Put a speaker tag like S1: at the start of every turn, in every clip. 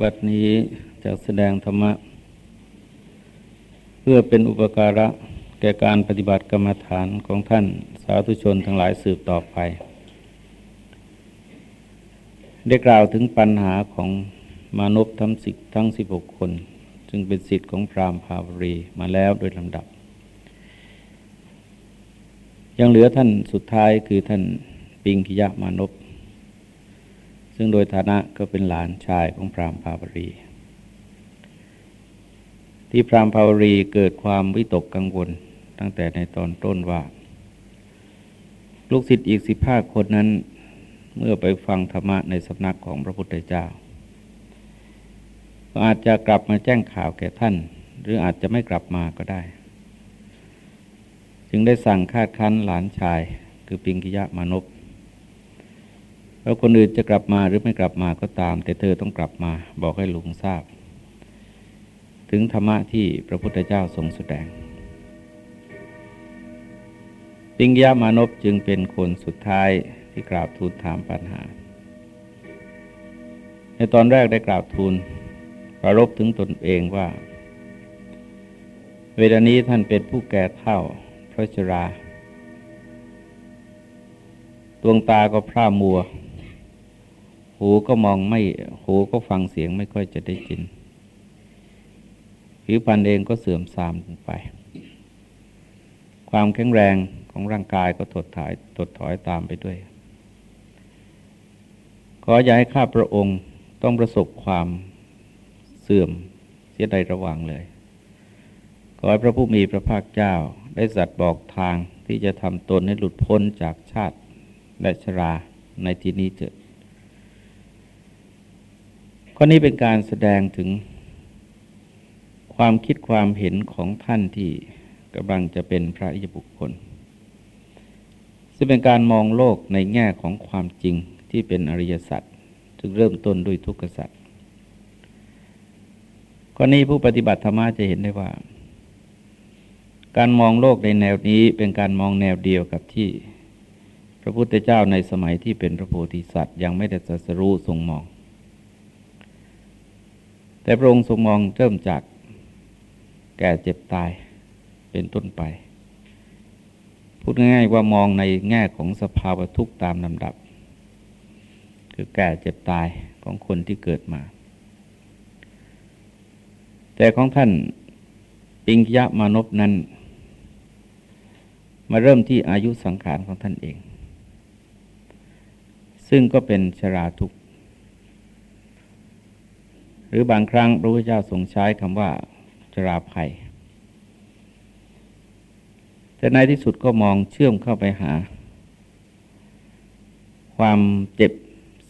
S1: บัดนี้จะแสดงธรรมะ เพื่อเป็นอุปการะแก่การปฏิบัติกรรมฐานของท่านสาธุชนทั้งหลายสืบต่อไป ได้กล่าวถึงปัญหาของมานพทั้งสิทั้งสิบหกคนจึงเป็นสิทธิ์ของพรามภาวรีมาแล้วโดยลำดับ ยังเหลือท่านสุดท้ายคือท่านปิงคิยะมานพ ซึ่งโดยฐานะก็เป็นหลานชายของพราหมณ์ภาวรี ที่พราหมณ์ภาวรีเกิดความวิตกกังวลตั้งแต่ในตอนต้นว่า ลูกศิษย์อีกสิบห้าคนนั้น เมื่อไปฟังธรรมะในสำนักของพระพุทธเจ้า ก็อาจจะกลับมาแจ้งข่าวแก่ท่าน หรืออาจจะไม่กลับมาก็ได้ จึงได้สั่งคาดคั้นหลานชายคือปิงกิยะมานพ แล้วคนอื่นจะกลับมาหรือไม่กลับมาก็ตาม แต่เธอต้องกลับมาบอกให้ลุงทราบ ถึงธรรมะที่พระพุทธเจ้าทรงแสดงปิงยามานพจึงเป็นคนสุดท้ายที่กราบทูลถามปัญหา ในตอนแรกได้กราบทูลประรบถึงตนเองว่า เวลานี้ท่านเป็นผู้แก่เท่าพระชราดวงตาก็พร่ามัว หูก็มองไม่ หูก็ฟังเสียงไม่ค่อยจะได้ยิน ผิวพรรณเองก็เสื่อมทรามลงไป ความแข็งแรงของร่างกายก็ถดถอยถดถอยตามไปด้วย ขออย่าให้ข้าพระองค์ต้องประสบความเสื่อมเสียใดระหวังเลย ขอให้พระผู้มีพระภาคเจ้าได้สัตว์บอกทางที่จะทำตนให้หลุดพ้นจากชาติและชราในที่นี้เถิด ข้อนี้เป็นการแสดงถึงความคิดความเห็นของท่านที่กำลังจะเป็นพระอิยบุคคล ซึ่งเป็นการมองโลกในแง่ของความจริงที่เป็นอริยสัจจึงเริ่มต้นด้วยทุกขสัจข้อนี้ผู้ปฏิบัติธรรมะจะเห็นได้ว่า การมองโลกในแนวนี้เป็นการมองแนวเดียวกับที่ พระพุทธเจ้าในสมัยที่เป็นพระโพธิสัตว์ยังไม่ได้ตรัสรู้ทรงมอง แต่พระองค์ทรงมองเริ่มจากแก่เจ็บตายเป็นต้นไป พูดง่ายๆว่ามองในแง่ของสภาวะทุกข์ตามลำดับ คือแก่เจ็บตายของคนที่เกิดมา แต่ของท่านปิงยะมานพนั้น มาเริ่มที่อายุสังขารของท่านเอง ซึ่งก็เป็นชราทุกข์ รือบางครั้งพระพุทธเจ้าทรงใช้คำว่าจราภัย แต่ในที่สุดก็มองเชื่อมเข้าไปหา ความเจ็บ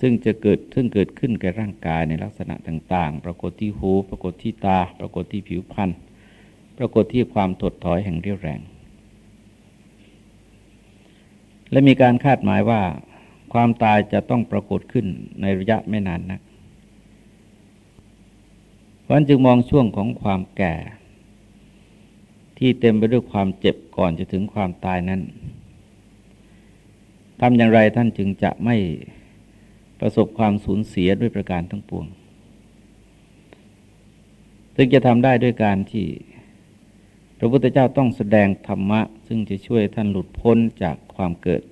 S1: ซึ่งจะเกิดซึ่งเกิดขึ้นแก่ร่างกายในลักษณะต่าง ๆ ปรากฏที่หู ปรากฏที่ตา ปรากฏที่ผิวพรรณปรากฏที่ความถดถอยแห่งเรี่ยวแรง และมีการคาดหมายว่า ความตายจะต้องปรากฏขึ้นในระยะไม่นานนัก เพราะนั้นจึงมองช่วงของความแก่ ที่เต็มไปด้วยความเจ็บก่อนจะถึงความตายนั้นทำอย่างไรท่านจึงจะไม่ประสบความสูญเสียด้วยประการทั้งปวง ซึ่งจะทำได้ด้วยการที่พระพุทธเจ้าต้องแสดงธรรมะ ซึ่งจะช่วยท่านหลุดพ้นจากความเกิด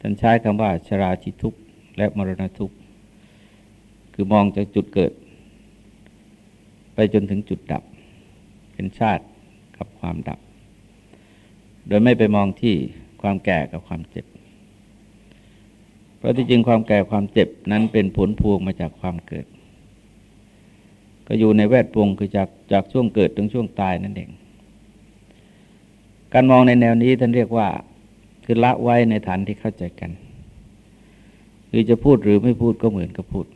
S1: ท่านใช้คำว่าชราชิทุกข์และมรณะทุกข์ คือมองจากจุดเกิด ไปจนถึงจุดดับ เป็นชาติกับความดับ โดยไม่ไปมองที่ความแก่กับความเจ็บ เพราะที่จริงความแก่ความเจ็บนั้นเป็นผลพวงมาจากความเกิด ก็อยู่ในแวดวงคือจากจากช่วงเกิดถึงช่วงตายนั่นเอง การมองในแนวนี้ท่านเรียกว่าคือละไว้ในฐานที่เข้าใจกัน คือจะพูดหรือไม่พูดก็เหมือนกับพูด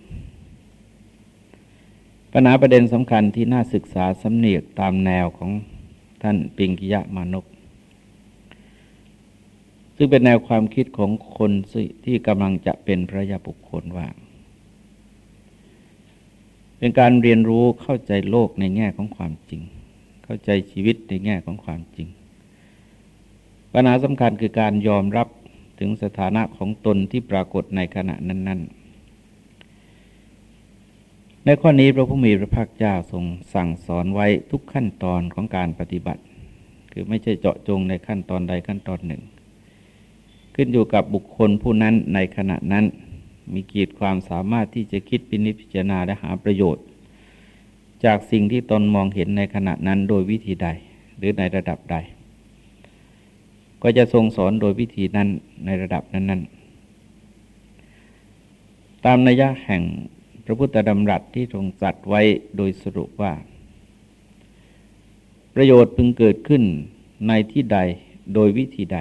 S1: ปัญหาประเด็นสำคัญที่น่าศึกษาสำเนียกตามแนวของท่านปิงกิยะมานก ซึ่งเป็นแนวความคิดของคนที่กำลังจะเป็นพระยาบุคคลว่า เป็นการเรียนรู้เข้าใจโลกในแง่ของความจริง เข้าใจชีวิตในแง่ของความจริง ปัญหาสำคัญคือการยอมรับถึงสถานะของตนที่ปรากฏในขณะนั้น ๆ ในข้อนี้พระผู้มีพระภาคเจ้าทรงสั่งสอนไว้ทุกขั้นตอนของการปฏิบัติ คือไม่ใช่เจาะจงในขั้นตอนใดขั้นตอนหนึ่ง ขึ้นอยู่กับบุคคลผู้นั้นในขณะนั้น มีกีดความสามารถที่จะคิดปินิพิจารณาและหาประโยชน์ จากสิ่งที่ตนมองเห็นในขณะนั้นโดยวิธีใดหรือในระดับใด ก็จะทรงสอนโดยวิธีนั้นในระดับนั้น ๆ ตามนัยยะแห่ง ระพุทธดำรัสที่ทรงจัดไว้โดยสรุปว่า ประโยชน์พึงเกิดขึ้นในที่ใดโดยวิธีใด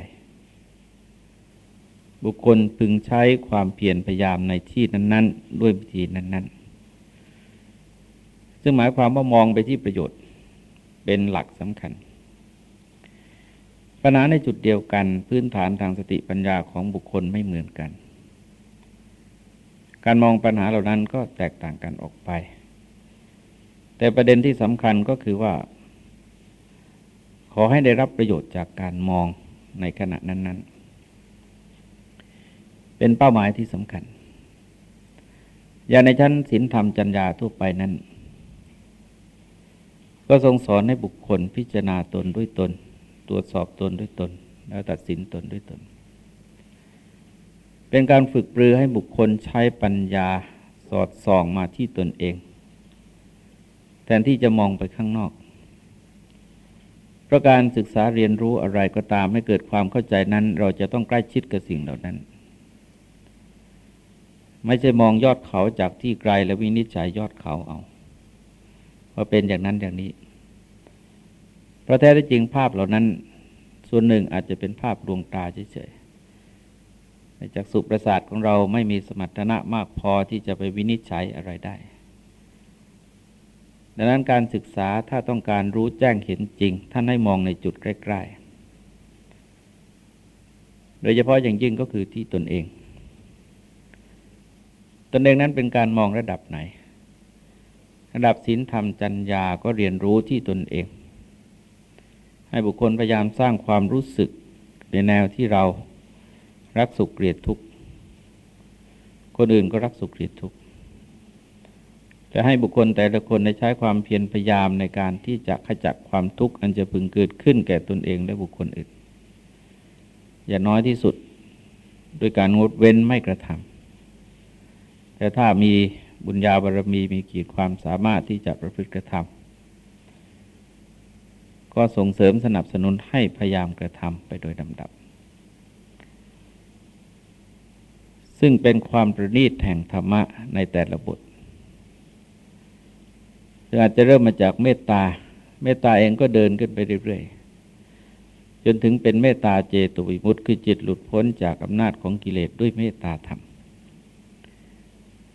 S1: บุคคลพึงใช้ความเพียรพยายามในที่นั้น ๆ ด้วยวิธีนั้น ๆ ซึ่งหมายความว่ามองไปที่ประโยชน์เป็นหลักสำคัญปัญหาในจุดเดียวกันพื้นฐานทางสติปัญญาของบุคคลไม่เหมือนกัน การมองปัญหาเหล่านั้นก็แตกต่างกันออกไป แต่ประเด็นที่สำคัญก็คือว่า ขอให้ได้รับประโยชน์จากการมองในขณะนั้น ๆ เป็นเป้าหมายที่สำคัญ อย่างในชั้นศีลธรรมจัญญาทั่วไปนั้น ก็ทรงสอนให้บุคคลพิจารณาตนด้วยตน ตรวจสอบตนด้วยตน แล้วตัดสินตนด้วยตน เป็นการฝึกปรือให้บุคคลใช้ปัญญาสอดส่องมาที่ตนเอง แทนที่จะมองไปข้างนอก เพราะการศึกษาเรียนรู้อะไรก็ตามให้เกิดความเข้าใจนั้น เราจะต้องใกล้ชิดกับสิ่งเหล่านั้น ไม่ใช่มองยอดเขาจากที่ไกลแล้ววินิจฉัยยอดเขาเอาว่าเป็นอย่างนั้นอย่างนี้เพราะแท้ที่จริงภาพเหล่านั้น ส่วนหนึ่งอาจจะเป็นภาพดวงตาเฉย จากสุประสาทของเราไม่มีสมรรถนะมากพอที่จะไปวินิจฉัยอะไรได้ ดังนั้นการศึกษาถ้าต้องการรู้แจ้งเห็นจริง ท่านให้มองในจุดใกล้ๆ โดยเฉพาะอย่างยิ่งก็คือที่ตนเอง ตนเองนั้นเป็นการมองระดับไหน ระดับศีลธรรมจัญญาก็เรียนรู้ที่ตนเอง ให้บุคคลพยายามสร้างความรู้สึกในแนวที่เรา รักสุขเกลียดทุกข์ คนอื่นก็รักสุขเกลียดทุกข์ จะให้บุคคลแต่ละคนได้ใช้ความเพียรพยายามในการที่จะขจัดความทุกข์อันจะพึงเกิดขึ้นแก่ตนเองและบุคคลอื่น อย่าน้อยที่สุดโดยการงดเว้นไม่กระทำแต่ถ้ามีบุญญาบารมีมีขีดความสามารถที่จะประพฤติกระทำก็ส่งเสริมสนับสนุนให้พยายามกระทำไปโดยลำดับ ซึ่งเป็นความประณีตแห่งธรรมะในแต่ละบทอาจจะเริ่มมาจากเมตตา เมตตาเองก็เดินขึ้นไปเรื่อยๆ จนถึงเป็นเมตตาเจตุวิมุตติคือจิตหลุดพ้นจากอำนาจของกิเลสด้วยเมตตาธรรม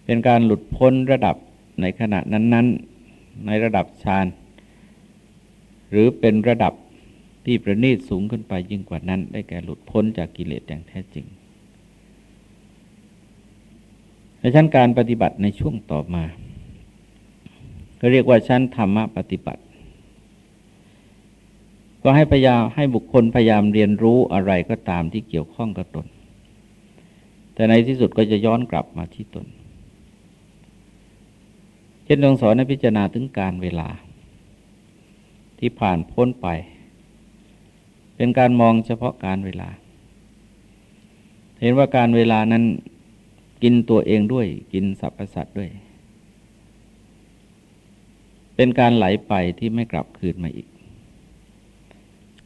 S1: เป็นการหลุดพ้นระดับในขณะนั้น ๆ ในระดับฌานหรือเป็นระดับที่ประณีตสูงขึ้นไปยิ่งกว่านั้น ได้แก่หลุดพ้นจากกิเลสอย่างแท้จริง ในชั้นการปฏิบัติในช่วงต่อมาก็เรียกว่าชั้นธรรมปฏิบัติ ก็ให้พยายามให้บุคคลพยายามเรียนรู้อะไรก็ตามที่เกี่ยวข้องกับตน แต่ในที่สุดก็จะย้อนกลับมาที่ตน เช่นทรงสอนให้พิจารณาถึงการเวลา ที่ผ่านพ้นไป เป็นการมองเฉพาะการเวลา เห็นว่าการเวลานั้น กินตัวเองด้วย กินสรรพสัตว์ด้วย เป็นการไหลไปที่ไม่กลับคืนมาอีก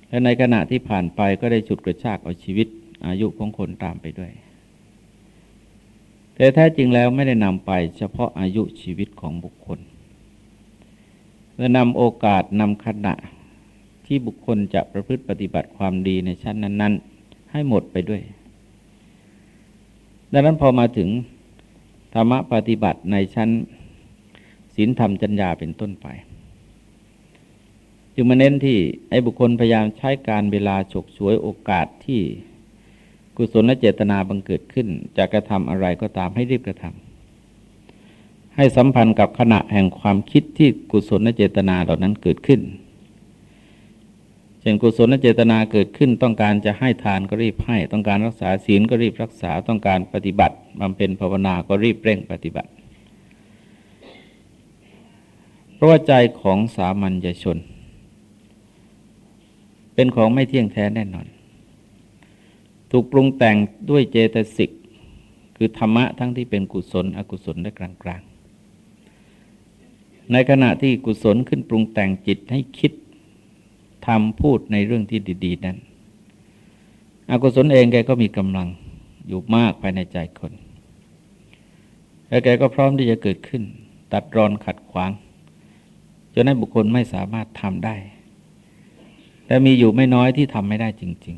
S1: และในขณะที่ผ่านไปก็ได้ฉุดกระชากเอาชีวิต อายุของคนตามไปด้วย แต่แท้จริงแล้วไม่ได้นำไปเฉพาะอายุชีวิตของบุคคลและนำโอกาสนำขณะที่บุคคลจะประพฤติปฏิบัติความดีในชั้นนั้น ๆ ให้หมดไปด้วย ดังนั้นพอมาถึงธรรมปฏิบัติในชั้นศีลธรรมจัญญาเป็นต้นไป จึงมาเน้นที่ไอ้บุคคลพยายามใช้การเวลาฉกฉวยโอกาสที่กุศลและเจตนาบังเกิดขึ้นจะกระทำอะไรก็ตามให้รีบกระทำให้สัมพันธ์กับขณะแห่งความคิดที่กุศลและเจตนาเหล่านั้นเกิดขึ้น เช่นกุศลและเจตนาเกิดขึ้นต้องการจะให้ทานก็รีบให้ ต้องการรักษาศีลก็รีบรักษาต้องการปฏิบัติบำเพ็ญภาวนาก็รีบเร่งปฏิบัติ เพราะว่าใจของสามัญชน เป็นของไม่เที่ยงแท้แน่นอน ถูกปรุงแต่งด้วยเจตสิกคือธรรมะทั้งที่เป็นกุศล อกุศลและกลางๆ ในขณะที่กุศลขึ้นปรุงแต่งจิตให้คิด ทำพูดในเรื่องที่ดีๆ นั้น อกุศลเองแกก็มีกำลังอยู่มากภายในใจคน แล้วแกก็พร้อมที่จะเกิดขึ้น ตัดรอนขัดขวางจนให้บุคคลไม่สามารถทำได้ แต่มีอยู่ไม่น้อยที่ทำไม่ได้จริง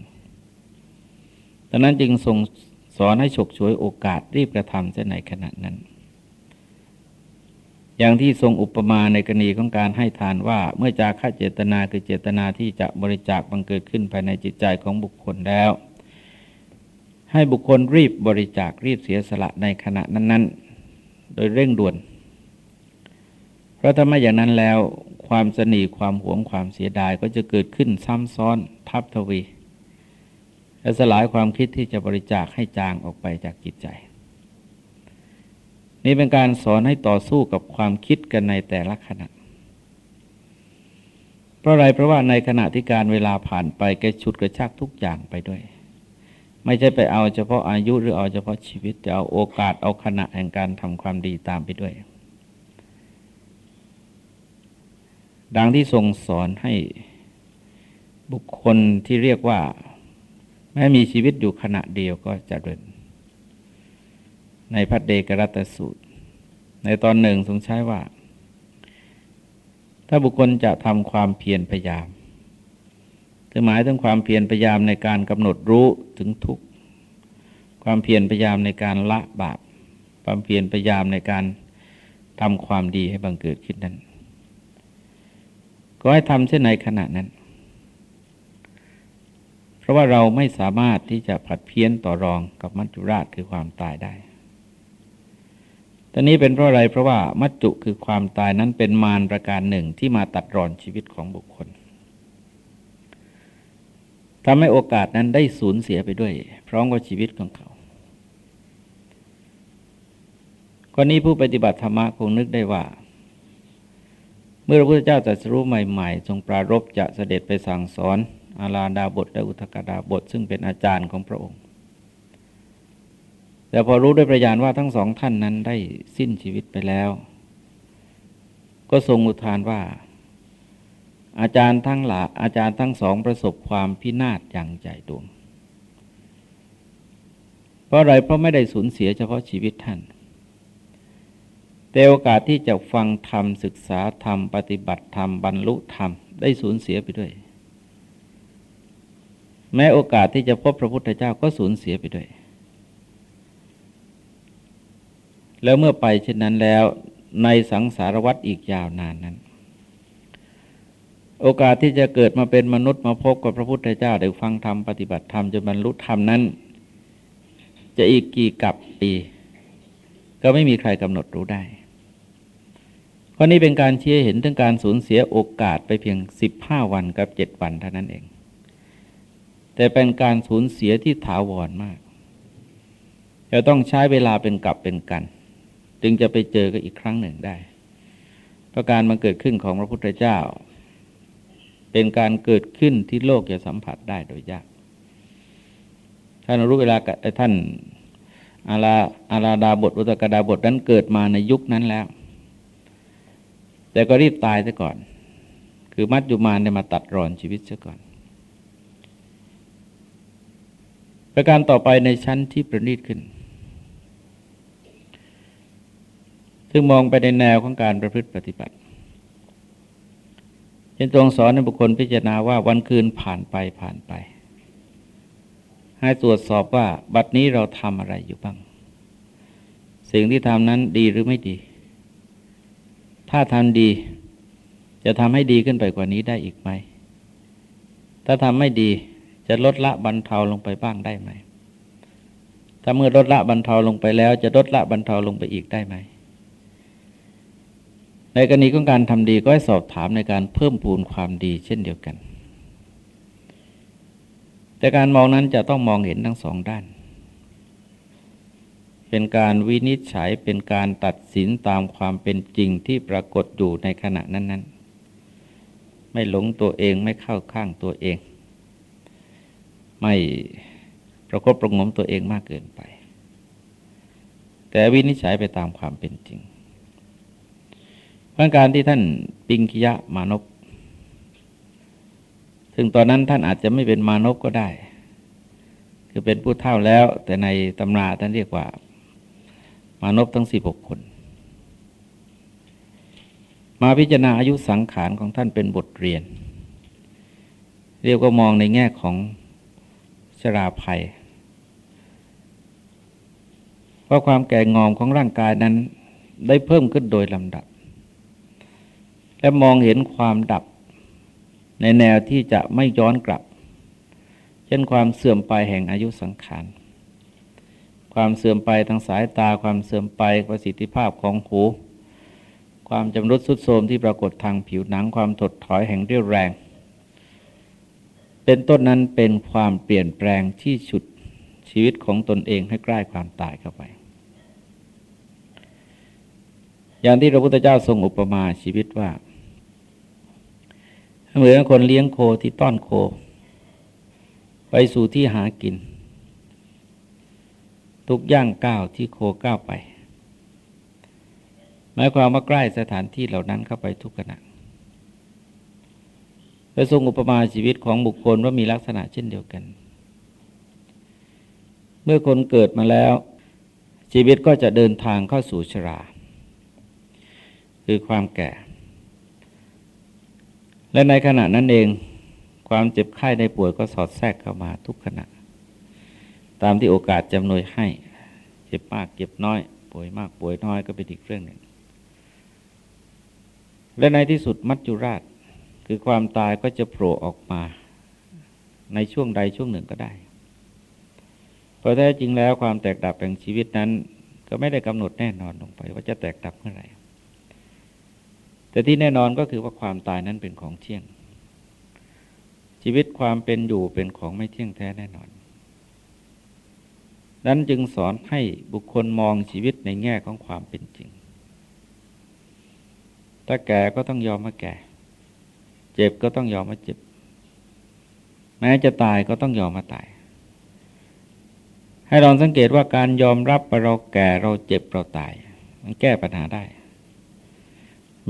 S1: ๆดังนั้นจึงทรงสอนให้ฉกฉวยโอกาสรีบกระทำเสียในขณะนั้น อย่างที่ทรงอุปมาในกรณีของการให้ทานว่า เมื่อจาค่าเจตนาคือเจตนาที่จะบริจาคบังเกิดขึ้นภายในจิตใจของบุคคลแล้ว ให้บุคคลรีบบริจาครีบเสียสละในขณะนั้น ๆ โดยเร่งด่วน เพราะถ้าไม่อย่างนั้นแล้ว ความสนีความหวงความเสียดายก็จะเกิดขึ้นซ้ำซ้อนทับทวีและสลายความคิดที่จะบริจาคให้จางออกไปจากจิตใจ นี่เป็นการสอนให้ต่อสู้กับความคิดกันในแต่ละขณะ เพราะอะไรเพราะว่าในขณะที่การเวลาผ่านไปแกฉุดกระชากทุกอย่างไปด้วย ไม่ใช่ไปเอาเฉพาะอายุหรือเอาเฉพาะชีวิตแต่เอาโอกาสเอาขณะแห่งการทำความดีตามไปด้วย ดังที่ทรงสอนให้บุคคลที่เรียกว่า แม้มีชีวิตอยู่ขณะเดียวก็จะเริญ ในพัดเดกรัตสูตร ในตอนหนึ่งทรงใช้ว่า ถ้าบุคคลจะทำความเพียรพยายามคือหมายถึงความเพียรพยายามในการกำหนดรู้ถึงทุกความเพียรพยายามในการละบาปความเพียรพยายามในการทำความดีให้บังเกิดขึ้นนั้น ก็ให้ทำเช่นในขณะนั้น เพราะว่าเราไม่สามารถที่จะผัดเพี้ยนต่อรองกับมัจจุราชคือความตายได้ ตอนนี้เป็นเพราะอะไรเพราะว่ามัจจุคือความตายนั้นเป็นมารประการหนึ่งที่มาตัดรอนชีวิตของบุคคลทำให้โอกาสนั้นได้สูญเสียไปด้วย พร้อมกับชีวิตของเขาคนนี้ผู้ปฏิบัติธรรมะคงนึกได้ว่า เมื่อพระพุทธเจ้าตรัสรู้ใหม่ ๆ ทรงปรารบจะเสด็จไปสั่งสอนอาลาดาบทและอุทกดาบท ซึ่งเป็นอาจารย์ของพระองค์ แต่พอรู้ด้วยประยานว่าทั้งสองท่านนั้นได้สิ้นชีวิตไปแล้ว ก็ทรงอุทานว่า อาจารย์ทั้งหลาอาจารย์ทั้งสองประสบความพินาศอย่างใจดวง เพราะอะไรเพราะไม่ได้สูญเสียเฉพาะชีวิตท่านแต่โอกาสที่จะฟังธรรมศึกษาธรรม ปฏิบัติธรรม บรรลุธรรม ได้สูญเสียไปด้วย แม้โอกาสที่จะพบพระพุทธเจ้าก็สูญเสียไปด้วย แล้วเมื่อไปเช่นนั้นแล้วในสังสารวัฏอีกยาวนานนั้น โอกาสที่จะเกิดมาเป็นมนุษย์มาพบกับพระพุทธเจ้าได้ฟังธรรมปฏิบัติธรรมจนบรรลุธรรมนั้น จะอีกกี่กับปี ก็ไม่มีใครกำหนดรู้ได้ราะนี้เป็นการเชี้เห็นถึงการสูญเสียโอกาสไปเพียงสิบห้าวันกับเจ็ดวันเท่านั้นเอง แต่เป็นการสูญเสียที่ถาวรมากจะต้องใช้เวลาเป็นกับเป็นกัน จึงจะไปเจอกันอีกครั้งหนึ่งได้ เพราะการมันเกิดขึ้นของพระพุทธเจ้า เป็นการเกิดขึ้นที่โลกจะสัมผัสได้โดยยาก ท่านรู้เวลาท่านอาลาอาลาดาบทอุตกดาบทนั้นเกิดมาในยุคนั้นแล้ว แต่ก็รีบตายซะก่อน คือมัจจุมานได้มาตัดรอนชีวิตซะก่อน ประการต่อไปในชั้นที่ประณีตขึ้น ซึ่งมองไปในแนวของการประพฤติปฏิบัติเช่นตรงสอนในบุคคลพิจารณาว่าวันคืนผ่านไปผ่านไป ให้ตรวจสอบว่าบัดนี้เราทำอะไรอยู่บ้าง สิ่งที่ทำนั้นดีหรือไม่ดี ถ้าทำดี จะทำให้ดีขึ้นไปกว่านี้ได้อีกไหม ถ้าทำไม่ดีจะลดละบรรเทาลงไปบ้างได้ไหม ถ้าเมื่อลดละบรรเทาลงไปแล้ว จะลดละบรรเทาลงไปอีกได้ไหม ในกรณีของการทำดีก็ให้สอบถามในการเพิ่มพูนความดีเช่นเดียวกัน แต่การมองนั้นจะต้องมองเห็นทั้งสองด้าน เป็นการวินิจฉัยเป็นการตัดสินตามความเป็นจริงที่ปรากฏอยู่ในขณะนั้น ๆ ไม่หลงตัวเองไม่เข้าข้างตัวเอง ไม่ประคบประงมตัวเองมากเกินไป แต่วินิจฉัยไปตามความเป็นจริง ราะการที่ท่านปิงคิยะมานพซึ่งตอนนั้นท่านอาจจะไม่เป็นมานพก็ได้ คือเป็นผู้เท่าแล้ว แต่ในตำราท่านเรียกว่า มานพทั้งสิบหกคน มาพิจารณาอายุสังขารของท่านเป็นบทเรียน เรียกว่ามองในแง่ของชราภัยเพราะความแก่งอมของร่างกายนั้นได้เพิ่มขึ้นโดยลำดับ และมองเห็นความดับในแนวที่จะไม่ย้อนกลับ เช่นความเสื่อมไปแห่งอายุสังขาร ความเสื่อมไปทางสายตา ความเสื่อมไปประสิทธิภาพของหู ความจำรุดสุดโทมที่ปรากฏทางผิวหนัง ความถดถอยแห่งเรี่ยวแรง เป็นต้นนั้นเป็นความเปลี่ยนแปลงที่ฉุดชีวิตของตนเองให้ใกล้ความตายเข้าไป อย่างที่พระพุทธเจ้าทรงอุปมาชีวิตว่า เหมือนคนเลี้ยงโคที่ต้อนโค ไปสู่ที่หากิน ทุกย่างก้าวที่โคก้าวไป หมายความว่าใกล้สถานที่เหล่านั้นเข้าไปทุกขณะพระทรงอุปมาชีวิตของบุคคลว่ามีลักษณะเช่นเดียวกัน เมื่อคนเกิดมาแล้ว ชีวิตก็จะเดินทางเข้าสู่ชรา คือความแก่ และในขณะนั้นเอง ความเจ็บไข้ในป่วยก็สอดแทรกเข้ามาทุกขณะ ตามที่โอกาสจำนวยให้ เจ็บมากเจ็บน้อย ป่วยมากป่วยน้อยก็เป็นอีกเรื่องหนึ่ง และในที่สุดมัจจุราชคือความตายก็จะโผล่ออกมา ในช่วงใดช่วงหนึ่งก็ได้เพราะแท้จริงแล้วความแตกดับแห่งชีวิตนั้น ก็ไม่ได้กำหนดแน่นอนลงไปว่าจะแตกดับเมื่อไหร่ แต่ที่แน่นอนก็คือว่าความตายนั้นเป็นของเที่ยง ชีวิตความเป็นอยู่เป็นของไม่เที่ยงแท้แน่นอน นั้นจึงสอนให้บุคคลมองชีวิตในแง่ของความเป็นจริง ถ้าแก่ก็ต้องยอมมาแก่ เจ็บก็ต้องยอมมาเจ็บ แม้จะตายก็ต้องยอมมาตาย ให้ลองสังเกตว่าการยอมรับว่าเราแก่เราเจ็บเราตาย มันแก้ปัญหาได้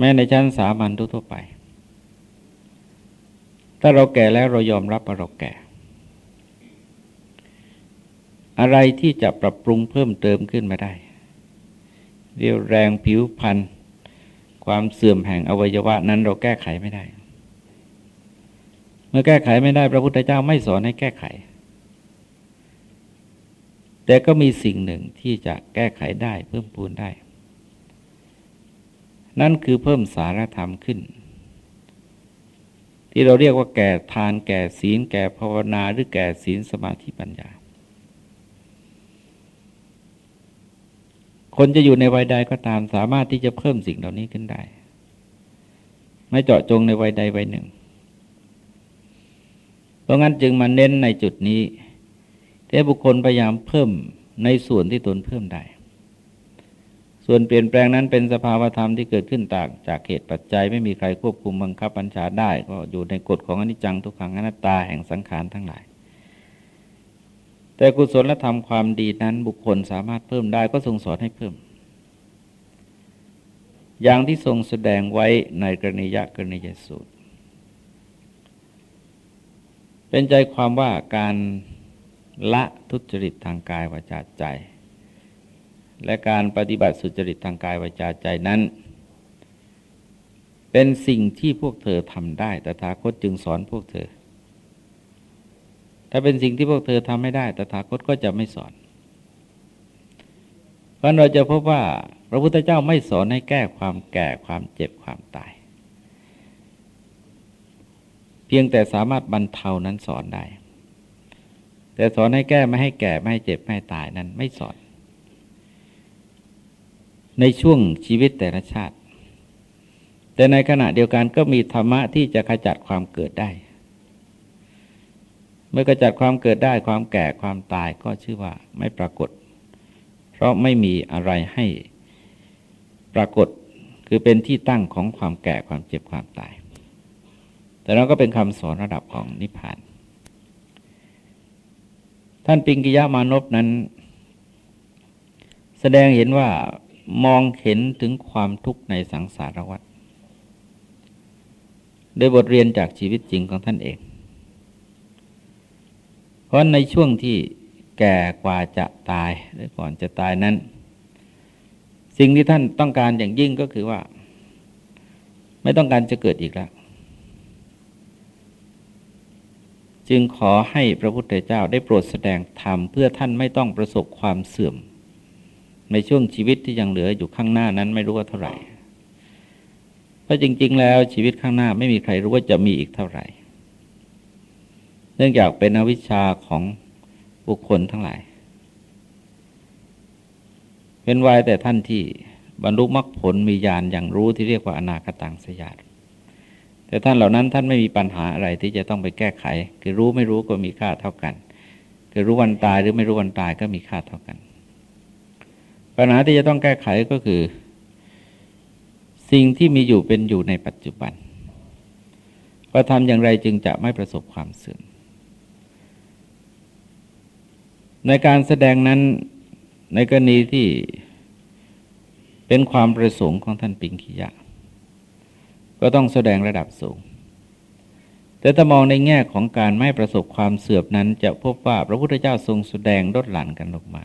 S1: แม้ในชั้นสามัญทั่วไป ถ้าเราแก่แล้วเรายอมรับว่าเราแก่ อะไรที่จะปรับปรุงเพิ่มเติมขึ้นมาได้ เรียวแรงผิวพรรณความเสื่อมแห่งอวัยวะนั้นเราแก้ไขไม่ได้ เมื่อแก้ไขไม่ได้ พระพุทธเจ้าไม่สอนให้แก้ไข แต่ก็มีสิ่งหนึ่งที่จะแก้ไขได้เพิ่มพูนได้ นั่นคือเพิ่มสารธรรมขึ้น ที่เราเรียกว่าแก่ทานแก่ศีล แก่ภาวนาหรือแก่ศีลสมาธิปัญญา คนจะอยู่ในวัยใดก็ตามสามารถที่จะเพิ่มสิ่งเหล่านี้ขึ้นได้ ไม่เจาะจงในวัยใดวัยหนึ่ง เพราะงั้นจึงมาเน้นในจุดนี้ที่บุคคลพยายามเพิ่มในส่วนที่ตนเพิ่มได้ ส่วนเปลี่ยนแปลงนั้นเป็นสภาวธรรมที่เกิดขึ้นต่าง จากเหตุปัจจัยไม่มีใครควบคุมบังคับบัญชาได้ ก็อยู่ในกฎของอนิจจังทุกขังอนัตตาแห่งสังขารทั้งหลาย แต่กุศลธรรมความดีนั้นบุคคลสามารถเพิ่มได้ก็ทรงสอนให้เพิ่ม อย่างที่ทรงแสดงไว้ในกรณียะกรณียสูตร เป็นใจความว่าการละทุจริตทางกายวาจาใจ และการปฏิบัติสุจริตทางกายวาจาใจนั้น เป็นสิ่งที่พวกเธอทำได้แต่ทาคตจึงสอนพวกเธอ ถ้าเป็นสิ่งที่พวกเธอทำไม่ได้แต่ทาคตก็จะไม่สอน เพราะเราจะพบว่าพระพุทธเจ้าไม่สอนให้แก้ความแก่ความเจ็บความตาย เพียงแต่สามารถบรรเทานั้นสอนได้ แต่สอนให้แก้ไม่ให้แก่ไม่ให้เจ็บไม่ให้ตายนั้นไม่สอน ในช่วงชีวิตแต่ละชาติ แต่ในขณะเดียวกันก็มีธรรมะที่จะขจัดความเกิดได้ เมื่อกระจัดความเกิดได้ความแก่ความตายก็ชื่อว่าไม่ปรากฏ เพราะไม่มีอะไรให้ปรากฏคือเป็นที่ตั้งของความแก่ความเจ็บความตาย แต่เราก็เป็นคำสอนระดับของนิพพาน ท่านปิงกิยามานพนั้น แสดงเห็นว่า มองเห็นถึงความทุกข์ในสังสารวัฏโดยบทเรียนจากชีวิตจริงของท่านเอง เพราะในช่วงที่แก่กว่าจะตายหรือก่อนจะตายนั้น สิ่งที่ท่านต้องการอย่างยิ่งก็คือว่า ไม่ต้องการจะเกิดอีกแล้ว จึงขอให้พระพุทธเจ้าได้โปรดแสดงธรรมเพื่อท่านไม่ต้องประสบความเสื่อม ในช่วงชีวิตที่ยังเหลืออยู่ข้างหน้านั้นไม่รู้ว่าเท่าไหร่ เพราะจริง ๆ แล้วชีวิตข้างหน้าไม่มีใครรู้ว่าจะมีอีกเท่าไหร่ เนื่องจากเป็นอวิชชาของบุคคลทั้งหลาย เป็นวายแต่ท่านที่บรรลุมรรคผลมีญาณอย่างรู้ที่เรียกว่าอนาคตังสยาตแต่ท่านเหล่านั้นท่านไม่มีปัญหาอะไรที่จะต้องไปแก้ไข คือรู้ไม่รู้ก็มีค่าเท่ากัน คือรู้วันตายหรือไม่รู้วันตายก็มีค่าเท่ากัน ปัญหาที่จะต้องแก้ไขก็คือ สิ่งที่มีอยู่เป็นอยู่ในปัจจุบันว่าทำอย่างไรจึงจะไม่ประสบความเสื่อมในการแสดงนั้นในกรณีที่เป็นความประสงค์ของท่านปิงคียะ ก็ต้องแสดงระดับสูง แต่ถ้ามองในแง่ของการไม่ประสบความเสื่อมนั้น จะพบว่าพระพุทธเจ้าทรงแสดงลดหลั่นกันลงมา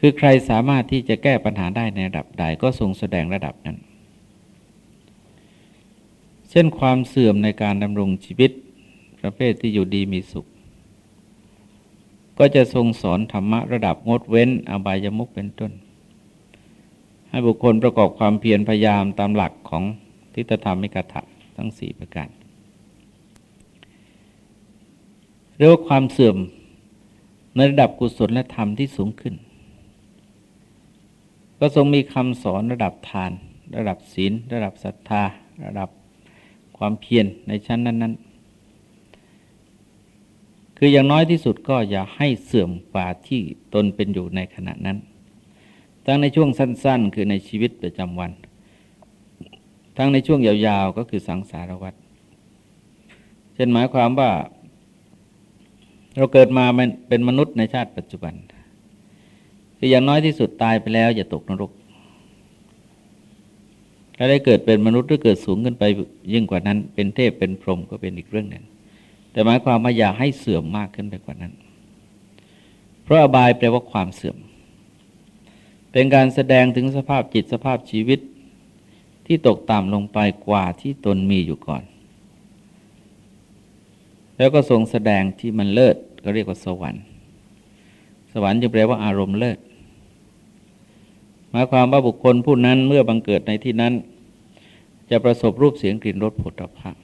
S1: คือใครสามารถที่จะแก้ปัญหาได้ในระดับใดก็ทรงแสดงระดับนั้น เช่นความเสื่อมในการดำรงชีวิตประเภทที่อยู่ดีมีสุข ก็จะทรงสอนธรรมะระดับงดเว้น อบายมุกเป็นต้น ให้บุคคลประกอบความเพียรพยายามตามหลักของทิฏฐธรรมิกถะทั้งสี่ประการเรียกว่าความเสื่อมในระดับกุศลและธรรมที่สูงขึ้น ก็ทรงมีคำสอนระดับทาน ระดับศีล ระดับศรัทธา ระดับความเพียรในชั้นนั้น ๆ คืออย่างน้อยที่สุดก็อย่าให้เสื่อมกว่าที่ตนเป็นอยู่ในขณะนั้น ทั้งในช่วงสั้น ๆ คือในชีวิตประจำวัน ทั้งในช่วงยาวๆก็คือสังสารวัฏเช่นหมายความว่าเราเกิดมาเป็นมนุษย์ในชาติปัจจุบัน คืออย่างน้อยที่สุดตายไปแล้ว อย่าตกนรก ถ้าได้เกิดเป็นมนุษย์หรือเกิดสูงขึ้นไปยิ่งกว่านั้น เป็นเทพเป็นพรหมก็เป็นอีกเรื่องหนึ่ง แต่หมายความว่าอย่าให้เสื่อมมากขึ้นไปกว่านั้น เพราะอบายแปลว่าความเสื่อม เป็นการแสดงถึงสภาพจิตสภาพชีวิตที่ตกต่ำลงไปกว่าที่ตนมีอยู่ก่อน แล้วก็ทรงแสดงที่มันเลิศก็เรียกว่าสวรรค์ สวรรค์จะแปลว่าอารมณ์เลิศ หมายความว่าบุคคลผู้นั้นเมื่อบังเกิดในที่นั้น จะประสบรูปเสียงกลิ่นรสผลิภัณฑ์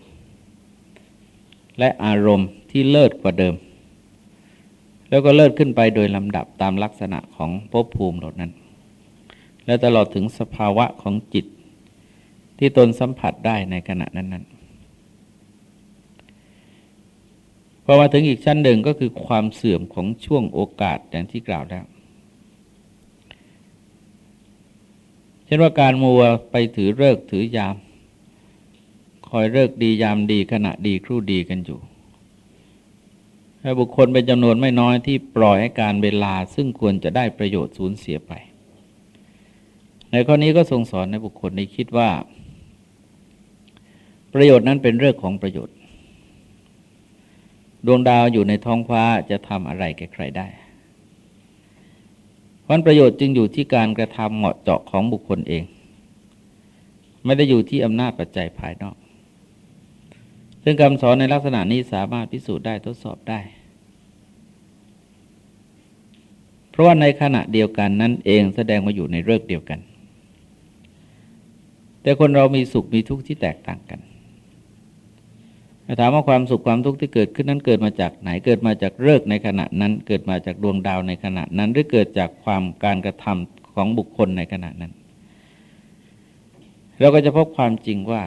S1: และอารมณ์ที่เลิศกว่าเดิม แล้วก็เลิศขึ้นไปโดยลำดับตามลักษณะของภพภูมิเหล่านั้น และตลอดถึงสภาวะของจิต ที่ตนสัมผัสได้ในขณะนั้นๆพอมาถึงอีกชั้นหนึ่งก็คือความเสื่อมของช่วงโอกาสอย่างที่กล่าวแล้ว เช่นว่าการมัวไปถือเลิกถือยาม คอยเลิกดียามดีขณะดีครู่ดีกันอยู่ให้บุคคลเป็นจำนวนไม่น้อยที่ปล่อยให้การเวลาซึ่งควรจะได้ประโยชน์สูญเสียไป ในข้อนี้ก็ทรงสอนในบุคคลในคิดว่า ประโยชน์นั้นเป็นเรื่องของประโยชน์ ดวงดาวอยู่ในท้องฟ้าจะทำอะไรแก่ใครได้ เพราะประโยชน์จึงอยู่ที่การกระทำเหมาะเจาะของบุคคลเอง ไม่ได้อยู่ที่อำนาจปัจจัยภายนอก ซึ่งคำสอนในลักษณะนี้สามารถพิสูจน์ได้ทดสอบได้ เพราะว่าในขณะเดียวกันนั้นเองแสดงมาอยู่ในเรื่องเดียวกัน แต่คนเรามีสุขมีทุกข์ที่แตกต่างกัน ถามว่าความสุขความทุกข์ที่เกิดขึ้นนั้นเกิดมาจากไหนเกิดมาจากเลิกในขณะนั้น เกิดมาจากดวงดาวในขณะนั้น หรือเกิดจากความการกระทำของบุคคลในขณะนั้น เราก็จะพบความจริงว่า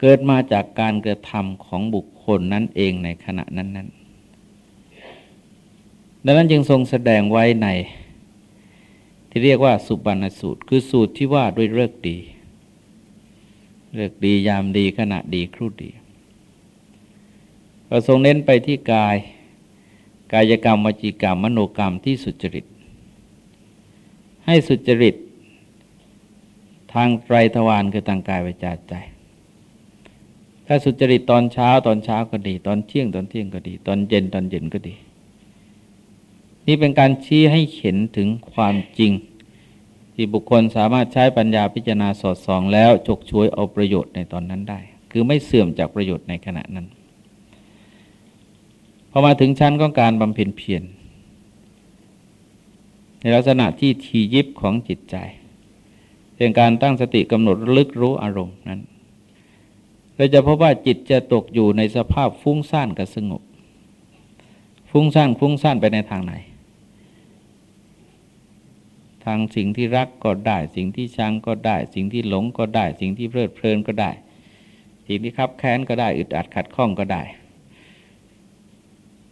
S1: เกิดมาจากการกระทำของบุคคลนั้นเองในขณะนั้นนั้นดังนั้นจึงทรงแสดงไว้ในที่เรียกว่าสุบรรณสูตร คือสูตรที่ว่าด้วยเลิกดี เลิกดียามดีขณะดีครู่ดีเราทรงเน้นไปที่กาย กายกรรมวจีกรรมมโนกรรมที่สุจริต ให้สุจริต ทางไตรทวารคือทางกายวาจาใจ ถ้าสุจริตตอนเช้าตอนเช้าก็ดี ตอนเที่ยงตอนเที่ยงก็ดี ตอนเย็นตอนเย็นก็ดี นี่เป็นการชี้ให้เห็นถึงความจริง ที่บุคคลสามารถใช้ปัญญาพิจารณาสอดส่อง แล้วฉกช่วยเอาประโยชน์ในตอนนั้นได้ คือไม่เสื่อมจากประโยชน์ในขณะนั้นพอมาถึงชั้นของการบำเพ็ญเพียรในลักษณะที่ทียิบของจิตใจเป็นการตั้งสติกำหนดลึกรู้อารมณ์นั้นเราจะพบว่าจิตจะตกอยู่ในสภาพฟุ้งซ่านกับสงบ ฟุ้งซ่านฟุ้งซ่านไปในทางไหน ทางสิ่งที่รักก็ได้ สิ่งที่ชังก็ได้ สิ่งที่หลงก็ได้ สิ่งที่เพลิดเพลินก็ได้ สิ่งที่คับแค้นก็ได้อึดอัดขัดข้องก็ได้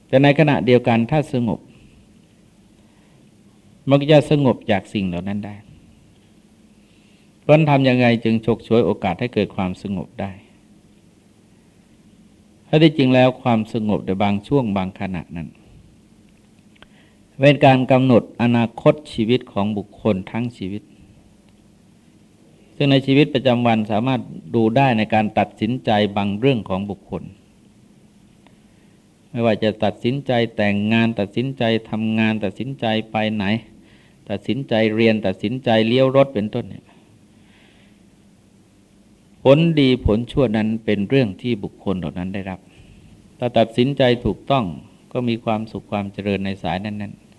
S1: แต่ในขณะเดียวกันถ้าสงบมันก็จะสงบจากสิ่งเหล่านั้นได้เพราะทำยังไงจึงฉกฉวยโอกาสให้เกิดความสงบได้ถ้าที่จริงแล้วความสงบในบางช่วงบางขณะนั้น เป็นการกำหนดอนาคตชีวิตของบุคคลทั้งชีวิต ซึ่งในชีวิตประจำวันสามารถดูได้ในการตัดสินใจบางเรื่องของบุคคล ไม่ว่าจะตัดสินใจแต่งงานตัดสินใจทำงานตัดสินใจไปไหน ตัดสินใจเรียนตัดสินใจเลี้ยวรถเป็นต้นเนี่ยผลดีผลชั่วนั้นเป็นเรื่องที่บุคคลเหล่านั้นได้รับ ถ้าตัดสินใจถูกต้องก็มีความสุขความเจริญในสายนั้น ๆ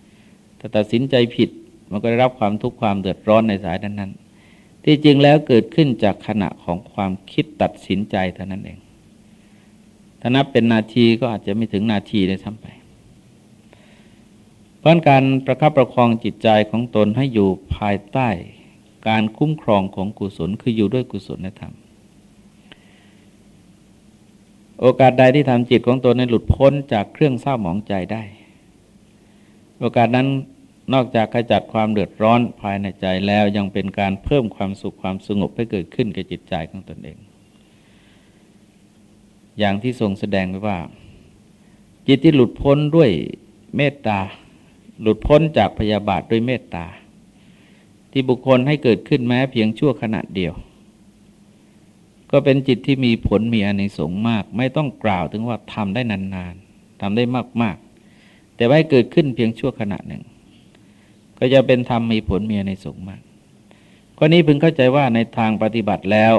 S1: ถ้าตัดสินใจผิดมันก็ได้รับความทุกข์ความเดือดร้อนในสายนั้นๆ ที่จริงแล้วเกิดขึ้นจากขณะของความคิดตัดสินใจเท่านั้นเอง ถ้านับเป็นนาทีก็อาจจะไม่ถึงนาทีเลยซ้ำไป เพราะการประคับประคองจิตใจของตนให้อยู่ภายใต้ การคุ้มครองของกุศลคืออยู่ด้วยกุศลธรรม โอกาสใดที่ทำจิตของตนในหลุดพ้นจากเครื่องเศร้าหมองใจได้ โอกาสนั้นนอกจากขจัดความเดือดร้อนภายในใจแล้วยังเป็นการเพิ่มความสุขความสงบให้เกิดขึ้นกับจิตใจของตนเอง อย่างที่ทรงแสดงไว้ว่า จิตที่หลุดพ้นด้วยเมตตา หลุดพ้นจากพยาบาทด้วยเมตตา ที่บุคคลให้เกิดขึ้นแม้เพียงชั่วขณะเดียว ก็เป็นจิตที่มีผลมีอานิสงส์มาก ไม่ต้องกล่าวถึงว่าทำได้นานๆทำได้มากๆ แต่ไว่เกิดขึ้นเพียงชั่วขณะหนึ่ง ก็จะเป็นธรรมมีผลเมีอานิสงมากข้อนี้พึงเข้าใจว่าในทางปฏิบัติแล้ว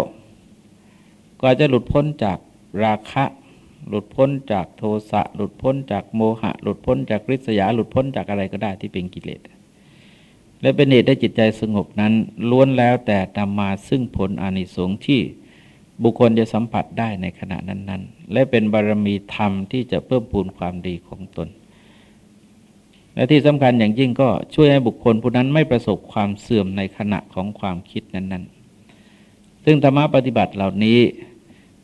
S1: ก็จะหลุดพ้นจากราคะ หลุดพ้นจากโทสะหลุดพ้นจากโมหะ หลุดพ้นจากริษยา หลุดพ้นจากอะไรก็ได้ที่เป็นกิเลสและเป็นเหตุได้จิตใจสงบนั้นล้วนแล้วแต่นำมาซึ่งผลอานิสงส์ที่บุคคลจะสัมผัสได้ในขณะนั้น ๆ และเป็นบารมีธรรมที่จะเพิ่มพูนความดีของตน และที่สำคัญอย่างยิ่งก็ช่วยให้บุคคลผู้นั้นไม่ประสบความเสื่อมในขณะของความคิดนั้นๆ ซึ่งธรรมะปฏิบัติเหล่านี้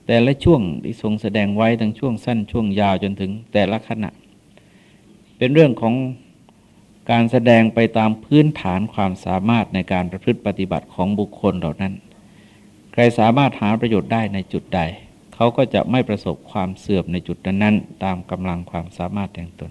S1: แต่ละช่วงที่ทรงแสดงไว้ทั้งช่วงสั้นช่วงยาวจนถึงแต่ละขณะ เป็นเรื่องของการแสดงไปตามพื้นฐานความสามารถในการประพฤติปฏิบัติของบุคคลเหล่านั้น ใครสามารถหาประโยชน์ได้ในจุดใด เขาก็จะไม่ประสบความเสื่อมในจุดนั้นๆตามกำลังความสามารถแห่งตน